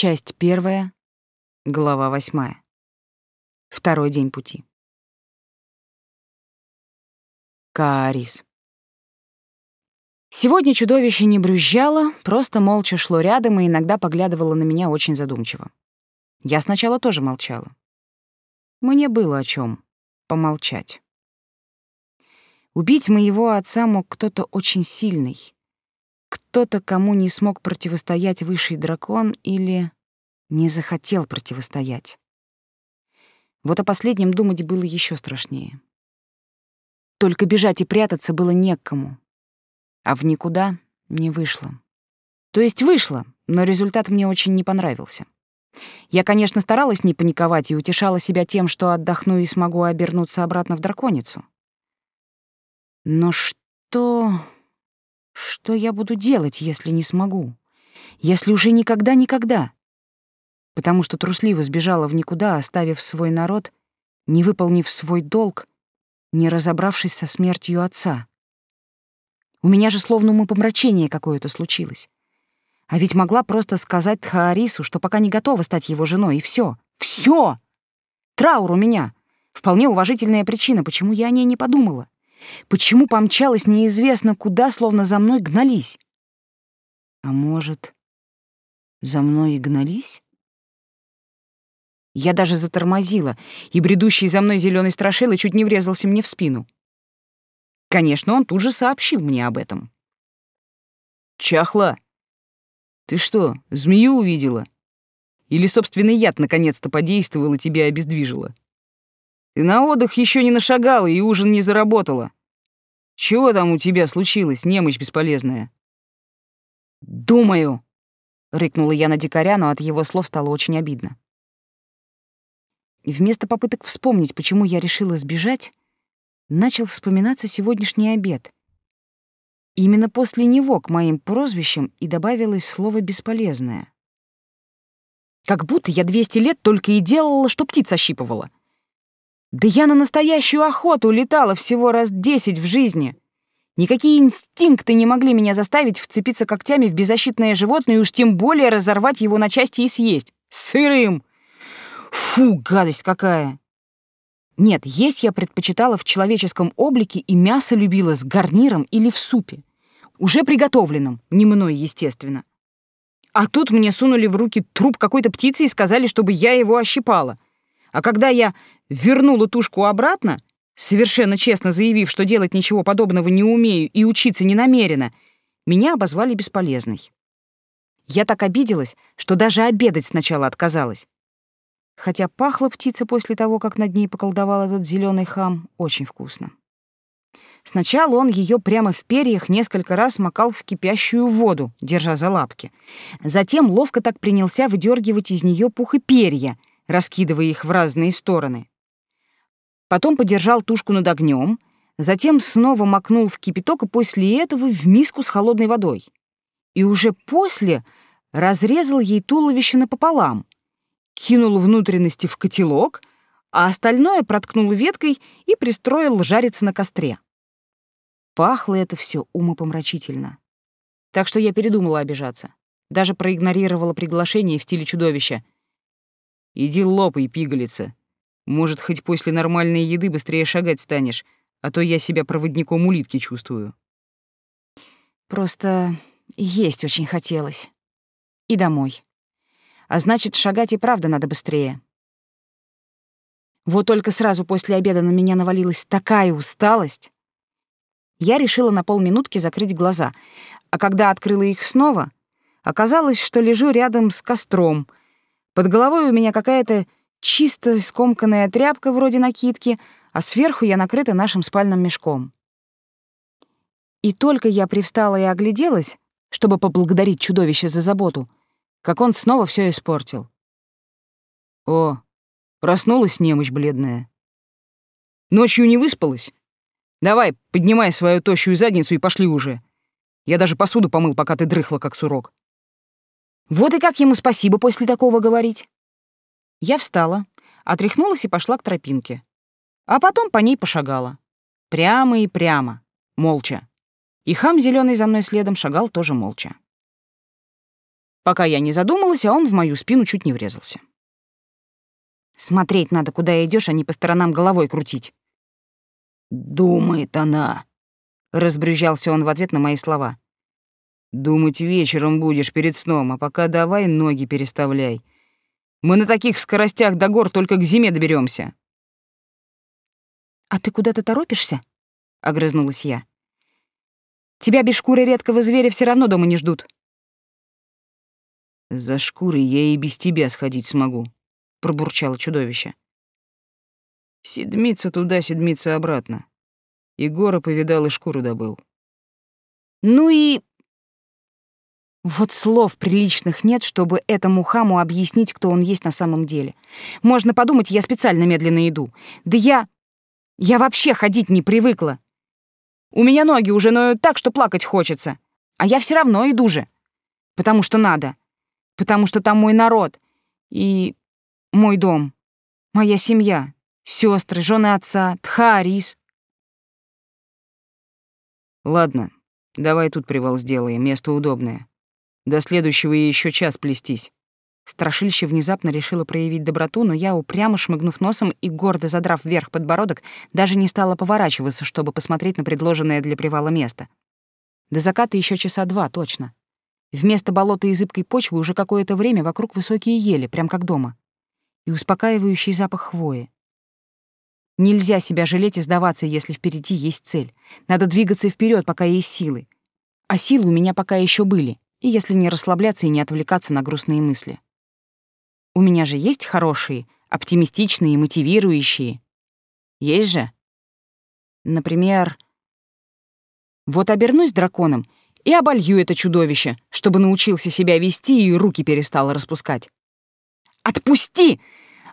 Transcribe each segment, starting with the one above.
Часть первая, глава восьмая. Второй день пути. Каарис. Сегодня чудовище не брюзжало, просто молча шло рядом и иногда поглядывало на меня очень задумчиво. Я сначала тоже молчала. Мне было о чем помолчать. Убить моего отца мог кто-то очень сильный. Кто-то, кому не смог противостоять высший дракон или не захотел противостоять. Вот о последнем думать было еще страшнее. Только бежать и прятаться было некому. А в никуда не вышло. То есть вышло, но результат мне очень не понравился. Я, конечно, старалась не паниковать и утешала себя тем, что отдохну и смогу обернуться обратно в драконицу. Но что... Что я буду делать, если не смогу? Если уже никогда-никогда? Потому что трусливо сбежала в никуда, оставив свой народ, не выполнив свой долг, не разобравшись со смертью отца. У меня же словно умопомрачение какое-то случилось. А ведь могла просто сказать Тхаарису, что пока не готова стать его женой, и все. Все! Траур у меня. Вполне уважительная причина, почему я о ней не подумала. Почему помчалась неизвестно куда, словно за мной гнались? А может, за мной и гнались? Я даже затормозила, и бредущий за мной зеленый страшила чуть не врезался мне в спину. Конечно, он тут же сообщил мне об этом. «Чахла, ты что, змею увидела? Или собственный яд наконец-то подействовал и тебя обездвижила?» Ты на отдых еще не нашагала и ужин не заработала. Чего там у тебя случилось, немощь бесполезная?» «Думаю», — рыкнула я на дикаря, но от его слов стало очень обидно. И вместо попыток вспомнить, почему я решила сбежать, начал вспоминаться сегодняшний обед. Именно после него к моим прозвищам и добавилось слово «бесполезное». Как будто я 200 лет только и делала, что птиц ощипывала. Да я на настоящую охоту летала всего раз десять в жизни. Никакие инстинкты не могли меня заставить вцепиться когтями в беззащитное животное и уж тем более разорвать его на части и съесть. Сырым! Фу, гадость какая! Нет, есть я предпочитала в человеческом облике и мясо любила с гарниром или в супе. Уже приготовленном, не мной, естественно. А тут мне сунули в руки труп какой-то птицы и сказали, чтобы я его ощипала. А когда я вернула тушку обратно, совершенно честно заявив, что делать ничего подобного не умею и учиться не намерена, меня обозвали бесполезной. Я так обиделась, что даже обедать сначала отказалась. Хотя пахла птица после того, как над ней поколдовал этот зеленый хам, очень вкусно. Сначала он ее прямо в перьях несколько раз макал в кипящую воду, держа за лапки. Затем ловко так принялся выдергивать из нее пух и перья, раскидывая их в разные стороны. Потом подержал тушку над огнем, затем снова макнул в кипяток и после этого в миску с холодной водой. И уже после разрезал ей туловище напополам, кинул внутренности в котелок, а остальное проткнул веткой и пристроил жариться на костре. Пахло это все умопомрачительно. Так что я передумала обижаться. Даже проигнорировала приглашение в стиле чудовища — Иди лопай, пигалица. Может, хоть после нормальной еды быстрее шагать станешь, а то я себя проводником улитки чувствую. Просто есть очень хотелось. И домой. А значит, шагать и правда надо быстрее. Вот только сразу после обеда на меня навалилась такая усталость. Я решила на полминутки закрыть глаза, а когда открыла их снова, оказалось, что лежу рядом с костром — под головой у меня какая-то чисто скомканная тряпка вроде накидки, а сверху я накрыта нашим спальным мешком. И только я привстала и огляделась, чтобы поблагодарить чудовище за заботу, как он снова все испортил. О, проснулась немощь бледная. Ночью не выспалась? Давай, поднимай свою тощую задницу и пошли уже. Я даже посуду помыл, пока ты дрыхла, как сурок. Вот и как ему спасибо после такого говорить? Я встала, отряхнулась и пошла к тропинке. А потом по ней пошагала. Прямо и прямо, молча. И хам зеленый за мной следом шагал тоже молча. пока я не задумалась, а он в мою спину чуть не врезался. Смотреть надо, куда идешь, а не по сторонам головой крутить. «Думает она», — разбрюзжался он в ответ на мои слова. «Думать вечером будешь перед сном, а пока давай ноги переставляй. Мы на таких скоростях до гор только к зиме доберемся. «А ты куда-то торопишься?» — огрызнулась я. «Тебя без шкуры редкого зверя все равно дома не ждут». «За шкурой я и без тебя сходить смогу», — пробурчало чудовище. «Седмица туда, седмица обратно. И горы повидал, и шкуру добыл». «Ну и...» Вот слов приличных нет, чтобы этому хаму объяснить, кто он есть на самом деле. Можно подумать, я специально медленно иду. Да я... Я вообще ходить не привыкла. У меня ноги уже ноют так, что плакать хочется. А я все равно иду же. Потому что надо. Потому что там мой народ. И мой дом. Моя семья. сестры, жены отца, Тхарис. Ладно, давай тут привал сделаем, место удобное. До следующего еще час плестись. Страшилище внезапно решило проявить доброту, но я, упрямо шмыгнув носом и гордо задрав вверх подбородок, даже не стала поворачиваться, чтобы посмотреть на предложенное для привала место. До заката еще часа два, точно. Вместо болота и зыбкой почвы уже какое-то время вокруг высокие ели, прям как дома. И успокаивающий запах хвои. Нельзя себя жалеть и сдаваться, если впереди есть цель. Надо двигаться вперед, пока есть силы. А силы у меня пока еще были, и если не расслабляться и не отвлекаться на грустные мысли. У меня же есть хорошие, оптимистичные, мотивирующие. Есть же? Например, вот обернусь драконом и оболью это чудовище, чтобы научился себя вести и руки перестал распускать. «Отпусти!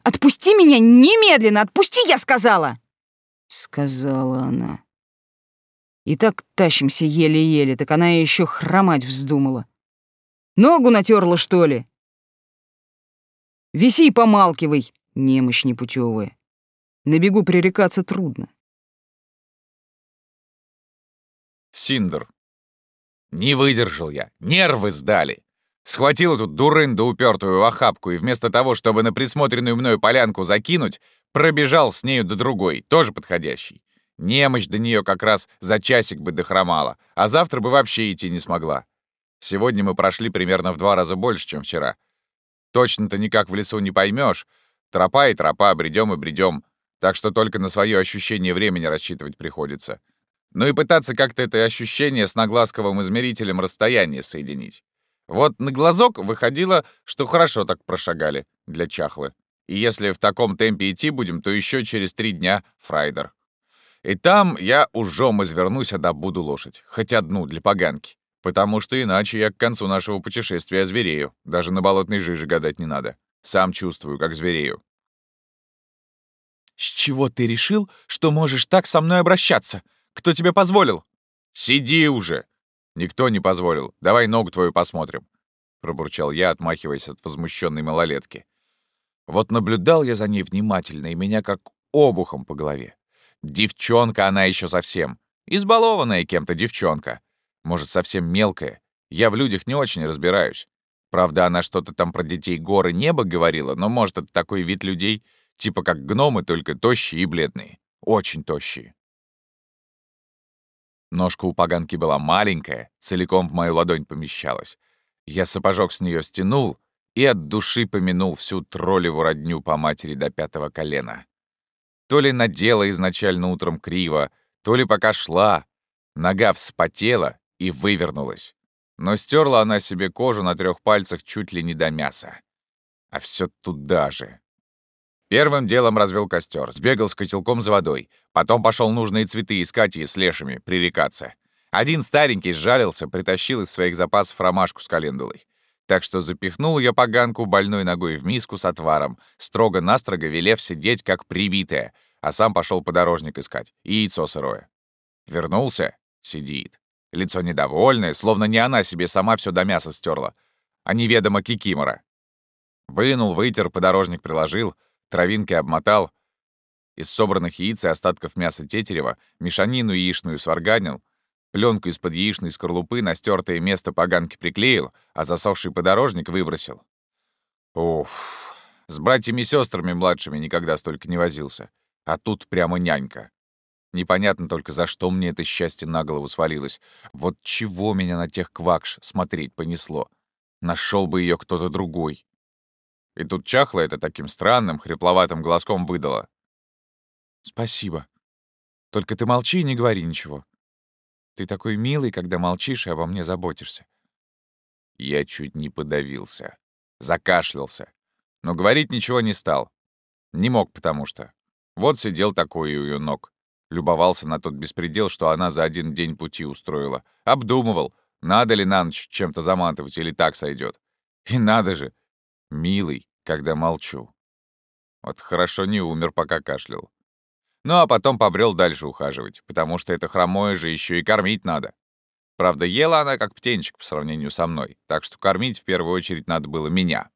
Отпусти меня немедленно! Отпусти, я сказала!» Сказала она. И так тащимся еле-еле, так она еще хромать вздумала. Ногу натерла, что ли? Виси помалкивай, немощь непутевая. На бегу пререкаться трудно. Синдер. Не выдержал я, нервы сдали. Схватил эту дурынду упертую в охапку и вместо того, чтобы на присмотренную мною полянку закинуть, пробежал с нею до другой, тоже подходящей. Немощь до нее как раз за часик бы дохромала, а завтра бы вообще идти не смогла. Сегодня мы прошли примерно в два раза больше, чем вчера. Точно-то никак в лесу не поймешь. Тропа и тропа, бредем и бредем. Так что только на свое ощущение времени рассчитывать приходится. Ну и пытаться как-то это ощущение с нагласковым измерителем расстояния соединить. Вот на глазок выходило, что хорошо так прошагали для чахлы. И если в таком темпе идти будем, то еще через три дня фрайдер. И там я ужом извернусь, а добуду лошадь. Хоть одну для поганки. Потому что иначе я к концу нашего путешествия зверею. Даже на болотной жиже гадать не надо. Сам чувствую, как зверею. «С чего ты решил, что можешь так со мной обращаться? Кто тебе позволил?» «Сиди уже!» «Никто не позволил. Давай ногу твою посмотрим», — пробурчал я, отмахиваясь от возмущенной малолетки. Вот наблюдал я за ней внимательно, и меня как обухом по голове. Девчонка она еще совсем. Избалованная кем-то девчонка. Может, совсем мелкая. Я в людях не очень разбираюсь. Правда, она что-то там про детей горы неба говорила, но, может, это такой вид людей, типа как гномы, только тощие и бледные. Очень тощие. Ножка у поганки была маленькая, целиком в мою ладонь помещалась. Я сапожок с нее стянул и от души помянул всю троллеву родню по матери до пятого колена. То ли надела изначально утром криво, то ли пока шла. Нога вспотела, и вывернулась. Но стерла она себе кожу на трех пальцах чуть ли не до мяса. А все туда же. Первым делом развел костер, сбегал с котелком за водой, потом пошел нужные цветы искать и с лешими пререкаться. Один старенький сжалился, притащил из своих запасов ромашку с календулой. Так что запихнул я поганку больной ногой в миску с отваром, строго-настрого велев сидеть как прибитая, а сам пошел подорожник искать и яйцо сырое. Вернулся — сидит. Лицо недовольное, словно не она себе сама все до мяса стерла, а неведомо кикимора. Вынул, вытер, подорожник приложил, травинкой обмотал. Из собранных яиц и остатков мяса тетерева мешанину яичную сварганил, Пленку из-под яичной скорлупы на стертое место поганки приклеил, а засохший подорожник выбросил. Уф, с братьями и сестрами младшими никогда столько не возился. А тут прямо нянька. Непонятно только, за что мне это счастье на голову свалилось. Вот чего меня на тех квакш смотреть понесло. Нашел бы ее кто-то другой. И тут чахло это таким странным, хрипловатым голоском выдала. «Спасибо. Только ты молчи и не говори ничего. Ты такой милый, когда молчишь и обо мне заботишься». Я чуть не подавился. Закашлялся. Но говорить ничего не стал. Не мог, потому что. Вот сидел такой у ее ног. Любовался на тот беспредел, что она за один день пути устроила. Обдумывал, надо ли на ночь чем-то заматывать или так сойдет. И надо же, милый, когда молчу. Вот хорошо не умер, пока кашлял. Ну а потом побрел дальше ухаживать, потому что это хромое же еще и кормить надо. Правда, ела она как птенчик по сравнению со мной, так что кормить в первую очередь надо было меня.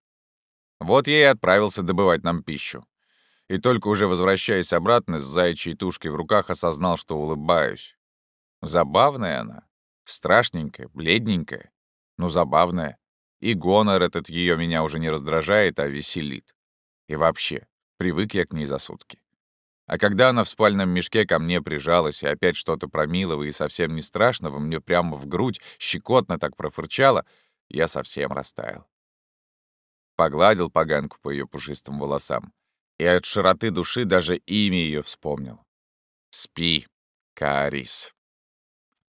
Вот я и отправился добывать нам пищу и только уже возвращаясь обратно с заячьей тушкой в руках осознал, что улыбаюсь. Забавная она, страшненькая, бледненькая, но забавная. И гонор этот ее меня уже не раздражает, а веселит. И вообще, привык я к ней за сутки. А когда она в спальном мешке ко мне прижалась и опять что-то промилого и совсем не страшного мне прямо в грудь щекотно так профырчала, я совсем растаял. Погладил поганку по ее пушистым волосам и от широты души даже имя ее вспомнил. Спи, Каарис.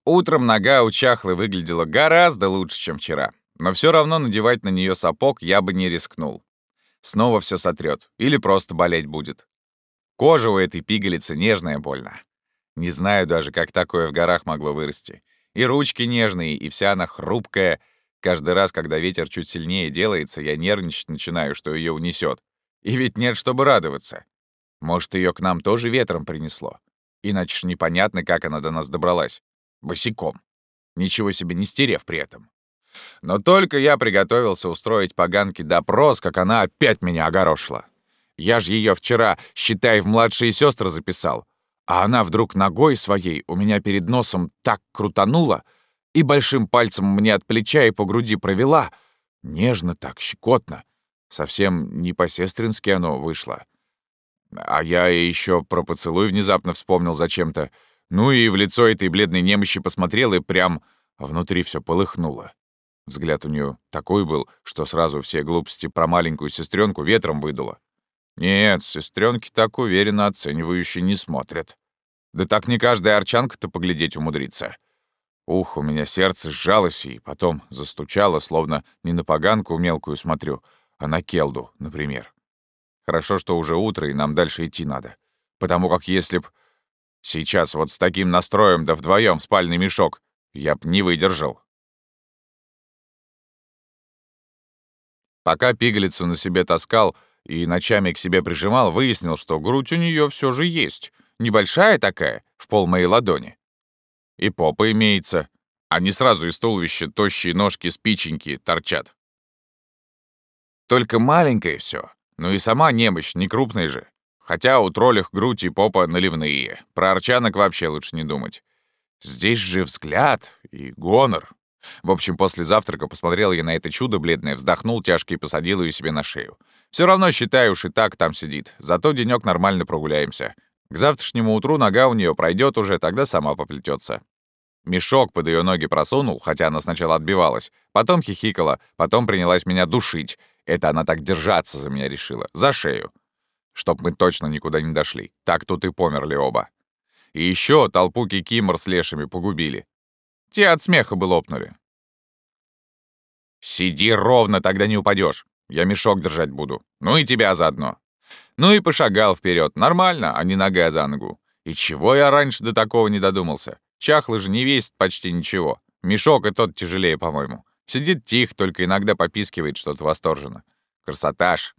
Утром нога у чахлы выглядела гораздо лучше, чем вчера, но все равно надевать на нее сапог я бы не рискнул. Снова все сотрет или просто болеть будет. Кожа у этой пигалицы нежная больно. Не знаю даже, как такое в горах могло вырасти. И ручки нежные, и вся она хрупкая. Каждый раз, когда ветер чуть сильнее делается, я нервничать начинаю, что ее унесет. И ведь нет, чтобы радоваться. Может, ее к нам тоже ветром принесло. Иначе ж непонятно, как она до нас добралась. Босиком. Ничего себе не стерев при этом. Но только я приготовился устроить поганке допрос, как она опять меня огорошила. Я же ее вчера, считай, в младшие сестры записал. А она вдруг ногой своей у меня перед носом так крутанула и большим пальцем мне от плеча и по груди провела. Нежно так, щекотно. Совсем не по-сестрински оно вышло. А я еще про поцелуй внезапно вспомнил зачем-то. Ну и в лицо этой бледной немощи посмотрел, и прям внутри все полыхнуло. Взгляд у нее такой был, что сразу все глупости про маленькую сестренку ветром выдуло. Нет, сестренки так уверенно оценивающе не смотрят. Да так не каждая арчанка-то поглядеть умудрится. Ух, у меня сердце сжалось и потом застучало, словно не на поганку мелкую смотрю, а на Келду, например. Хорошо, что уже утро, и нам дальше идти надо. Потому как если б сейчас вот с таким настроем да вдвоем в спальный мешок, я б не выдержал. Пока пигалицу на себе таскал и ночами к себе прижимал, выяснил, что грудь у нее все же есть. Небольшая такая, в пол моей ладони. И попа имеется, а не сразу из туловища тощие ножки спиченьки торчат. Только маленькое все. Ну и сама немощь, не крупная же. Хотя у троллях грудь и попа наливные. Про арчанок вообще лучше не думать. Здесь же взгляд и гонор. В общем, после завтрака посмотрел я на это чудо бледное, вздохнул тяжко и посадил ее себе на шею. Все равно, считаю, уж и так там сидит. Зато денек нормально прогуляемся. К завтрашнему утру нога у нее пройдет уже, тогда сама поплетется. Мешок под ее ноги просунул, хотя она сначала отбивалась. Потом хихикала, потом принялась меня душить. Это она так держаться за меня решила. За шею. Чтоб мы точно никуда не дошли. Так тут и померли оба. И еще толпу кикимор с лешими погубили. Те от смеха бы лопнули. «Сиди ровно, тогда не упадешь. Я мешок держать буду. Ну и тебя заодно». Ну и пошагал вперед, нормально, а не нога за ногу. И чего я раньше до такого не додумался? Чахлый же не весит почти ничего. Мешок и тот тяжелее, по-моему. Сидит тихо, только иногда попискивает что-то восторженно. Красота ж.